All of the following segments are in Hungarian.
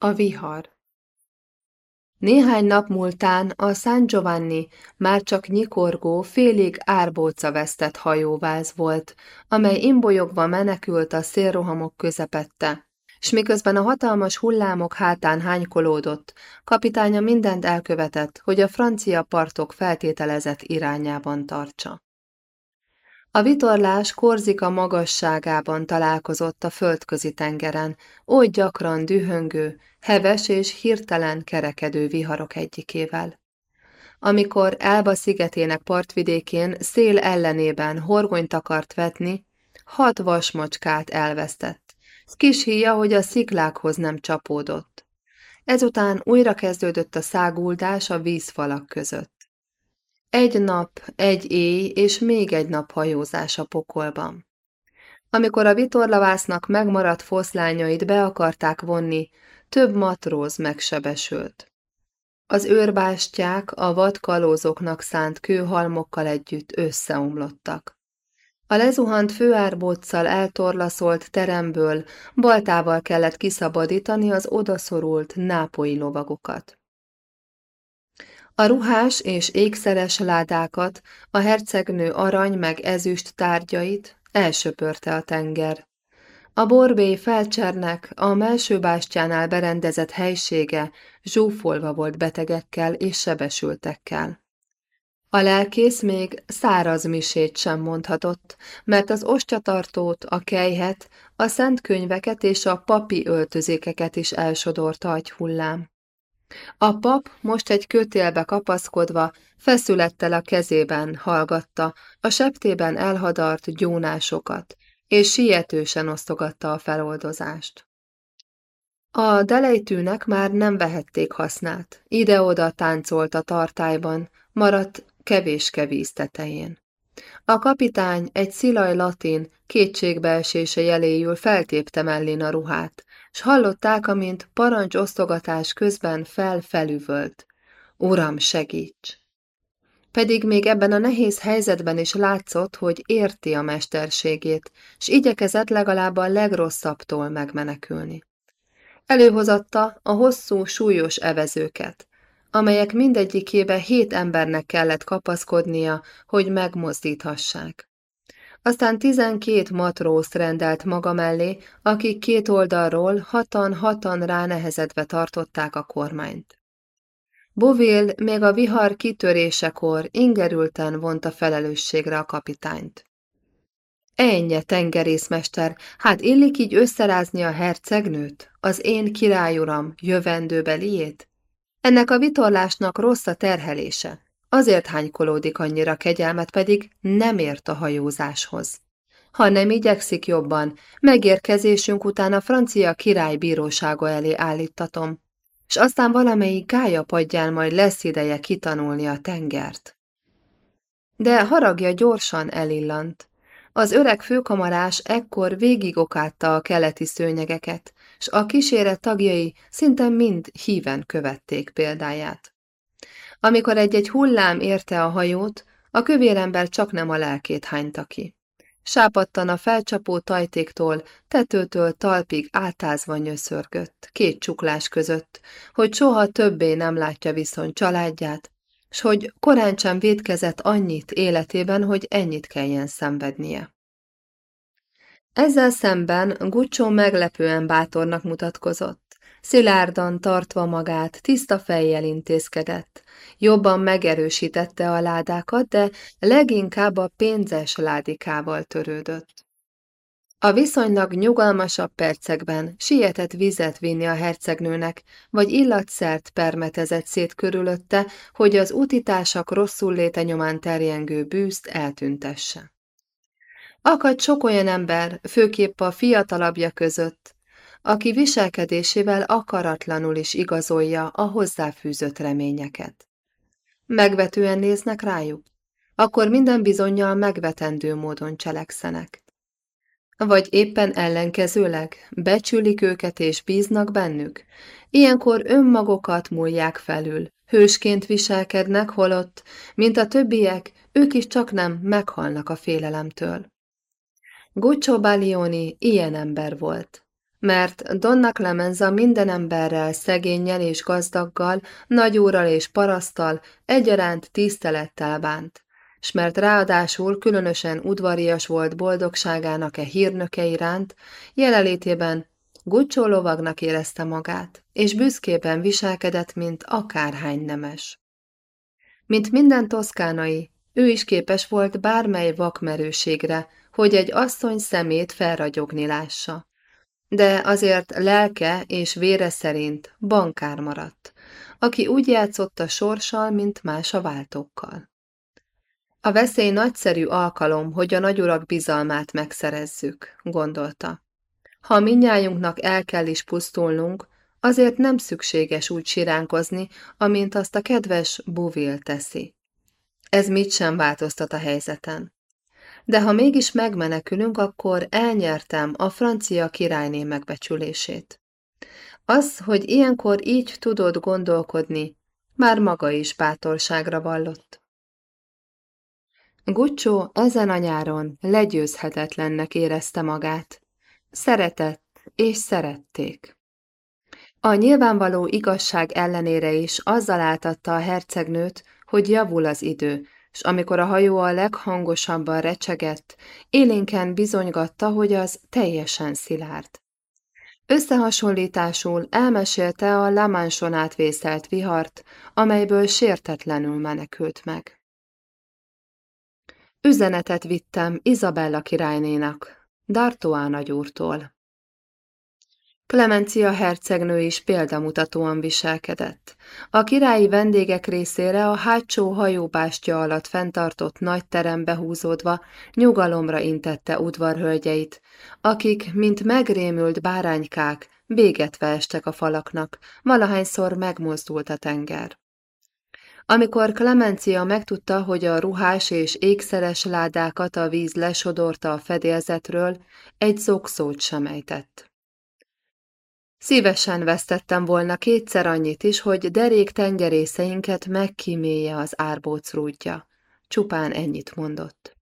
A vihar Néhány nap múltán a San Giovanni már csak nyikorgó, félig árbóca vesztett hajóváz volt, amely imbolyogva menekült a szélrohamok közepette, s miközben a hatalmas hullámok hátán hánykolódott, kapitánya mindent elkövetett, hogy a francia partok feltételezett irányában tartsa. A vitorlás Korzika magasságában találkozott a földközi tengeren, oly gyakran dühöngő, heves és hirtelen kerekedő viharok egyikével. Amikor Elba szigetének partvidékén szél ellenében horgonyt akart vetni, hat vasmacskát elvesztett. Kis híja, hogy a sziklákhoz nem csapódott. Ezután újra kezdődött a száguldás a vízfalak között. Egy nap, egy éj és még egy nap hajózás a pokolban. Amikor a vitorlavásznak megmaradt foszlányait be akarták vonni, több matróz megsebesült. Az őrbástyák a vadkalózoknak szánt kőhalmokkal együtt összeomlottak. A lezuhant főárbóccal eltorlaszolt teremből baltával kellett kiszabadítani az odaszorult nápoi lovagokat. A ruhás és ékszeres ládákat, a hercegnő arany meg ezüst tárgyait elsöpörte a tenger. A borbély felcsernek a melső bástyánál berendezett helysége zsúfolva volt betegekkel és sebesültekkel. A lelkész még száraz misét sem mondhatott, mert az ostyatartót, a kejhet, a szent könyveket és a papi öltözékeket is elsodorta egy hullám. A pap most egy kötélbe kapaszkodva, feszülettel a kezében hallgatta a septében elhadart gyónásokat, és sietősen osztogatta a feloldozást. A delejtűnek már nem vehették hasznát, ide-oda táncolt a tartályban, maradt kevéske víz tetején. A kapitány egy szilaj latin kétségbeesése jeléjül feltépte mellén a ruhát, s hallották, amint parancsosztogatás közben fel-felüvölt. Uram, segíts! Pedig még ebben a nehéz helyzetben is látszott, hogy érti a mesterségét, s igyekezett legalább a legrosszabbtól megmenekülni. Előhozatta a hosszú, súlyos evezőket, amelyek mindegyikébe hét embernek kellett kapaszkodnia, hogy megmozdíthassák. Aztán tizenkét matrózt rendelt maga mellé, akik két oldalról hatan-hatan ránehezedve tartották a kormányt. Bovil még a vihar kitörésekor ingerülten vonta felelősségre a kapitányt. Ennyi, tengerészmester, hát illik így összerázni a hercegnőt, az én királyuram jövendőbeliét? Ennek a vitorlásnak rossz a terhelése, Azért hánykolódik annyira kegyelmet, pedig nem ért a hajózáshoz. Ha nem igyekszik jobban, megérkezésünk után a francia király bírósága elé állítatom, és aztán valamelyik gája padján majd lesz ideje kitanulni a tengert. De haragja gyorsan elillant. Az öreg főkamarás ekkor végigokátta a keleti szőnyegeket, s a kíséret tagjai szinte mind híven követték példáját. Amikor egy-egy hullám érte a hajót, a kövérember csak nem a lelkét hányta ki. Sápadtan a felcsapó tajtéktól, tetőtől talpig átázva nyöszörgött, két csuklás között, hogy soha többé nem látja viszont családját, s hogy korán sem védkezett annyit életében, hogy ennyit kelljen szenvednie. Ezzel szemben Gucsó meglepően bátornak mutatkozott. Szilárdan tartva magát, tiszta fejjel intézkedett, Jobban megerősítette a ládákat, de leginkább a pénzes ládikával törődött. A viszonylag nyugalmasabb percekben sietett vizet vinni a hercegnőnek, vagy illatszert permetezett szét körülötte, hogy az utitársak rosszul léte nyomán terjengő bűzt eltüntesse. Akadt sok olyan ember, főképp a fiatalabbja között, aki viselkedésével akaratlanul is igazolja a hozzáfűzött reményeket. Megvetően néznek rájuk, akkor minden bizonyal megvetendő módon cselekszenek. Vagy éppen ellenkezőleg becsülik őket és bíznak bennük, ilyenkor önmagokat múlják felül, hősként viselkednek, holott, mint a többiek, ők is csak nem meghalnak a félelemtől. Guccio Balioni ilyen ember volt. mert Donna Clemenza minden emberrel, szegényel és gazdaggal, nagyúrral és parasztal egyaránt tisztelettel bánt, s mert ráadásul különösen udvarias volt boldogságának e hírnöke iránt, jelenlétében Gucsó lovagnak érezte magát, és büszkében viselkedett, mint akárhány nemes. Mint minden toszkánai, ő is képes volt bármely vakmerőségre, hogy egy asszony szemét felragyogni lássa. De azért lelke és vére szerint bankár maradt, aki úgy játszott a sorssal, mint más a váltókkal. A veszély nagyszerű alkalom, hogy a nagyurak bizalmát megszerezzük, gondolta. Ha minnyájunknak el kell is pusztulnunk, azért nem szükséges úgy siránkozni, amint azt a kedves Buvil teszi. Ez mit sem változtat a helyzeten. De ha mégis megmenekülünk, akkor elnyertem a francia királyné megbecsülését. Az, hogy ilyenkor így tudod gondolkodni, már maga is bátorságra vallott. Guccio ezen a nyáron legyőzhetetlennek érezte magát. Szeretett és szerették. A nyilvánvaló igazság ellenére is azzal áltatta a hercegnőt, hogy javul az idő, s amikor a hajó a leghangosabban recsegett, élénken bizonygatta, hogy az teljesen szilárd. Összehasonlításul elmesélte a Lamanson átvészelt vihart, amelyből sértetlenül menekült meg. Üzenetet vittem Izabella királynénak, D'Artois nagyúrtól. Clemencia hercegnő is példamutatóan viselkedett. A királyi vendégek részére a hátsó hajóbástya alatt fenntartott nagy terembe húzódva nyugalomra intette udvarhölgyeit, akik, mint megrémült báránykák, bégetve estek a falaknak, valahányszor megmozdult a tenger. Amikor Clemencia megtudta, hogy a ruhás és ékszeres ládákat a víz lesodorta a fedélzetről, egy zokszót sem ejtett. Szívesen vesztettem volna kétszer annyit is, hogy derék tengerészeinket megkímélje az árbóc rúdja. Csupán ennyit mondott.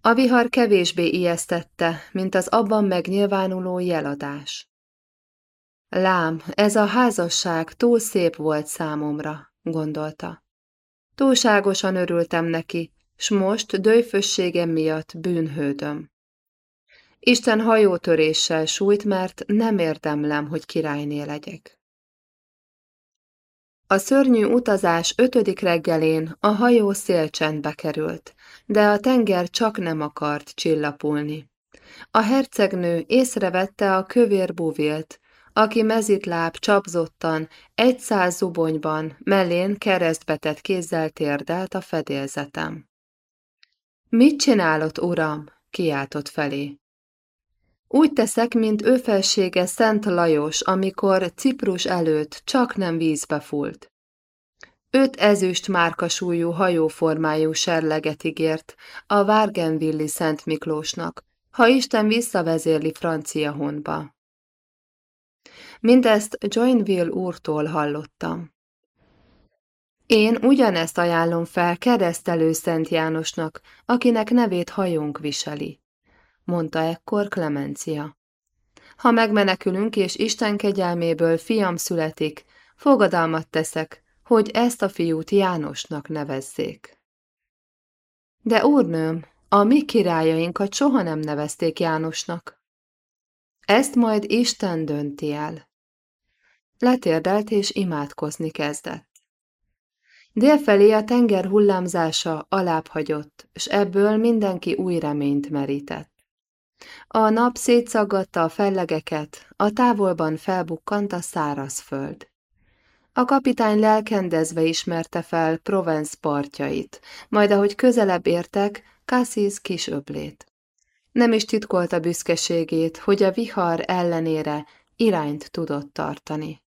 A vihar kevésbé ijesztette, mint az abban megnyilvánuló jeladás. Lám, ez a házasság túl szép volt számomra, gondolta. Túlságosan örültem neki, s most dőfösségem miatt bűnhődöm. Isten hajótöréssel sújt, mert nem érdemlem, hogy királyné legyek. A szörnyű utazás ötödik reggelén a hajó szélcsendbe került, de a tenger csak nem akart csillapulni. A hercegnő észrevette a kövér buvilt, aki mezitláb csapzottan, egy száz zubonyban, mellén keresztbetett kézzel térdelt a fedélzetem. Mit csinálott, uram? kiáltott felé. Úgy teszek, mint ő felsége Szent Lajos, amikor Ciprus előtt csak nem vízbe fult. Öt ezüst márkasúlyú hajóformájú serleget ígért a Várgenvilli Szent Miklósnak, ha Isten visszavezérli francia honba. Mindezt Joinville úrtól hallottam. Én ugyanezt ajánlom fel keresztelő Szent Jánosnak, akinek nevét hajónk viseli mondta ekkor Klemencia. Ha megmenekülünk, és Isten kegyelméből fiam születik, fogadalmat teszek, hogy ezt a fiút Jánosnak nevezzék. De úrnőm, a mi királyainkat soha nem nevezték Jánosnak. Ezt majd Isten dönti el. Letérdelt és imádkozni kezdett. Délfelé a tenger hullámzása alább hagyott, s ebből mindenki új reményt merített. A nap szétszaggatta a fellegeket, a távolban felbukkant a száraz föld. A kapitány lelkendezve ismerte fel Provence partjait, majd ahogy közelebb értek, Cassis kis öblét. Nem is titkolta büszkeségét, hogy a vihar ellenére irányt tudott tartani.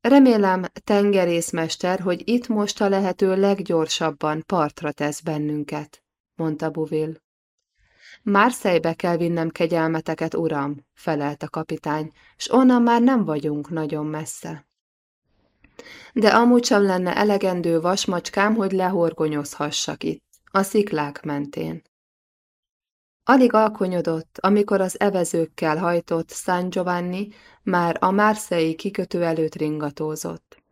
Remélem, tengerészmester, hogy itt most a lehető leggyorsabban partra tesz bennünket, mondta Buvil. Márszejbe kell vinnem kegyelmeteket, uram, felelt a kapitány, s onnan már nem vagyunk nagyon messze. De amúgy sem lenne elegendő vasmacskám, hogy lehorgonyozhassak itt, a sziklák mentén. Alig alkonyodott, amikor az evezőkkel hajtott San Giovanni már a Márszei kikötő előtt ringatózott.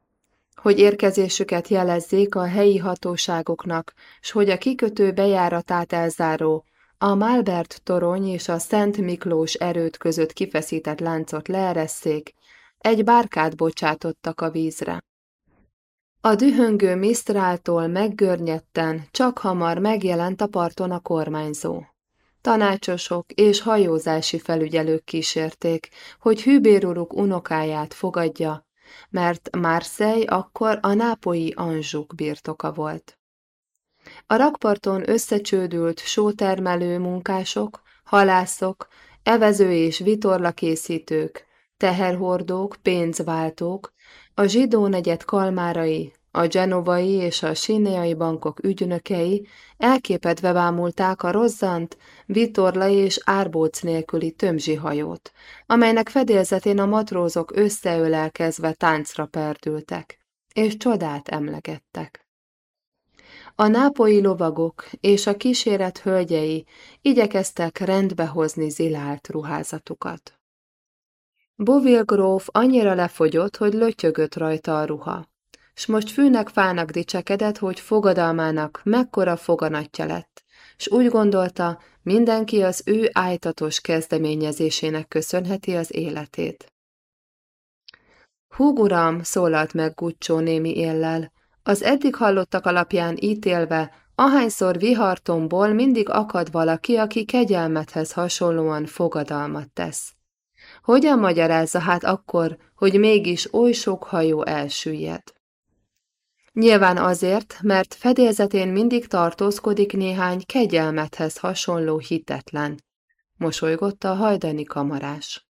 Hogy érkezésüket jelezzék a helyi hatóságoknak, s hogy a kikötő bejáratát elzáró, a Malbert torony és a Szent Miklós erőt között kifeszített láncot leeresszék, egy bárkát bocsátottak a vízre. A dühöngő Misztráltól meggörnyetten csak hamar megjelent a parton a kormányzó. Tanácsosok és hajózási felügyelők kísérték, hogy hűbéruruk unokáját fogadja, mert Marseille akkor a nápolyi Anzsuk birtoka volt. A rakparton összecsődült sótermelő munkások, halászok, evező és vitorlakészítők, teherhordók, pénzváltók, a zsidó negyed kalmárai, a genovai és a síneai bankok ügynökei elképedve bámulták a rozzant, vitorla és árbóc nélküli tömzsi hajót, amelynek fedélzetén a matrózok összeölelkezve táncra perdültek, és csodát emlegettek. A nápoi lovagok és a kíséret hölgyei igyekeztek rendbehozni zilált ruházatukat. Bovil gróf annyira lefogyott, hogy lötyögött rajta a ruha, s most fűnek fának dicsekedett, hogy fogadalmának mekkora foganatja lett, s úgy gondolta, mindenki az ő ájtatos kezdeményezésének köszönheti az életét. Húg uram, szólalt meg Guccsó némi éllel, az eddig hallottak alapján ítélve, ahányszor vihartomból mindig akad valaki, aki kegyelmethez hasonlóan fogadalmat tesz. Hogyan magyarázza hát akkor, hogy mégis oly sok hajó elsüllyed? Nyilván azért, mert fedélzetén mindig tartózkodik néhány kegyelmethez hasonló hitetlen, mosolygott a hajdani kamarás.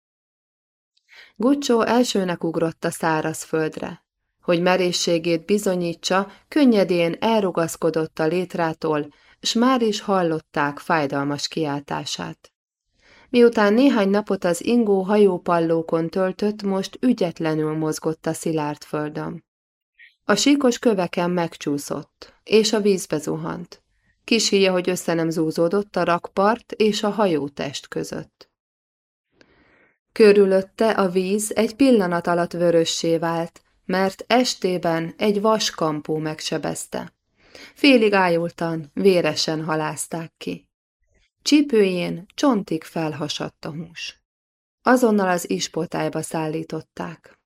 Gucsó elsőnek ugrott a szárazföldre. Hogy merészségét bizonyítsa, könnyedén elrugaszkodott a létrától, s már is hallották fájdalmas kiáltását. Miután néhány napot az ingó hajópallókon töltött, most ügyetlenül mozgott a szilárd földön. A síkos köveken megcsúszott, és a vízbe zuhant. Kis híja, hogy össze nem zúzódott a rakpart és a hajótest között. Körülötte a víz egy pillanat alatt vörössé vált, mert estében egy vaskampó megsebezte. Félig ájultan, véresen halázták ki. Csípőjén csontig felhasadt a hús. Azonnal az ispotályba szállították.